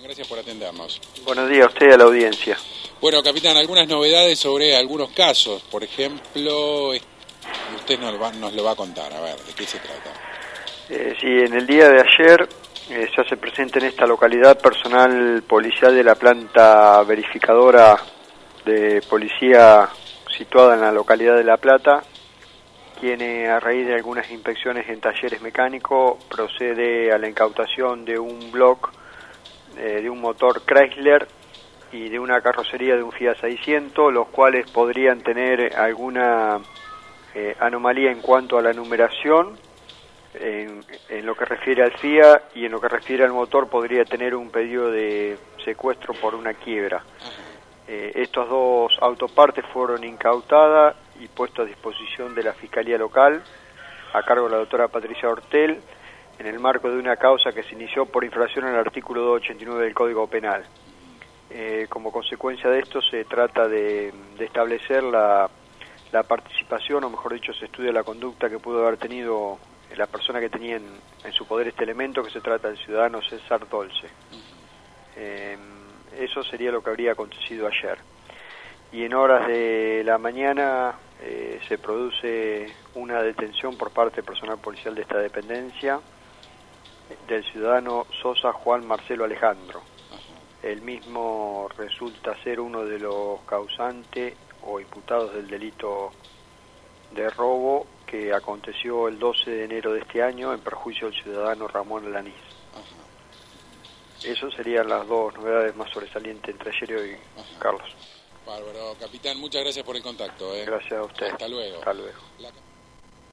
Gracias por atendernos. Buenos días a usted y a la audiencia. Bueno, capitán, algunas novedades sobre algunos casos. Por ejemplo, usted nos, va, nos lo va a contar. A ver, ¿de qué se trata? Eh, sí, en el día de ayer eh, se hace presente en esta localidad personal policial de la planta verificadora de policía situada en la localidad de La Plata, quien a raíz de algunas inspecciones en talleres mecánicos procede a la incautación de un bloque eh, de un motor Chrysler y de una carrocería de un Fiat 600, los cuales podrían tener alguna eh, anomalía en cuanto a la numeración. En, lo que refiere al Fiat y en lo que refiere al motor podría tener un pedido de secuestro por una quiebra. Eh, estos dos autopartes fueron incautadas y puestos a disposición de la Fiscalía Local a cargo de la doctora Patricia Hortel en el marco de una causa que se inició por infracción al artículo 289 del Código Penal. Eh, como consecuencia de esto se trata de, establecer la, participación, o mejor dicho, se estudia la conducta que pudo haber tenido la persona que tenía en, su poder este elemento, que se trata del ciudadano César Dolce. Eh, eso sería lo que habría acontecido ayer. Y en horas de la mañana eh, se produce una detención por parte del personal policial de esta dependencia del ciudadano Sosa Juan Marcelo Alejandro. El mismo resulta ser uno de los causantes o imputados del delito de robo que aconteció el 12 de enero de este año en perjuicio del ciudadano Ramón Alanís. Eso serían las dos novedades más sobresalientes entre ayer y hoy, Carlos. Bárbaro. Capitán, muchas gracias por el contacto. ¿eh? Gracias a usted. Hasta luego. Hasta luego.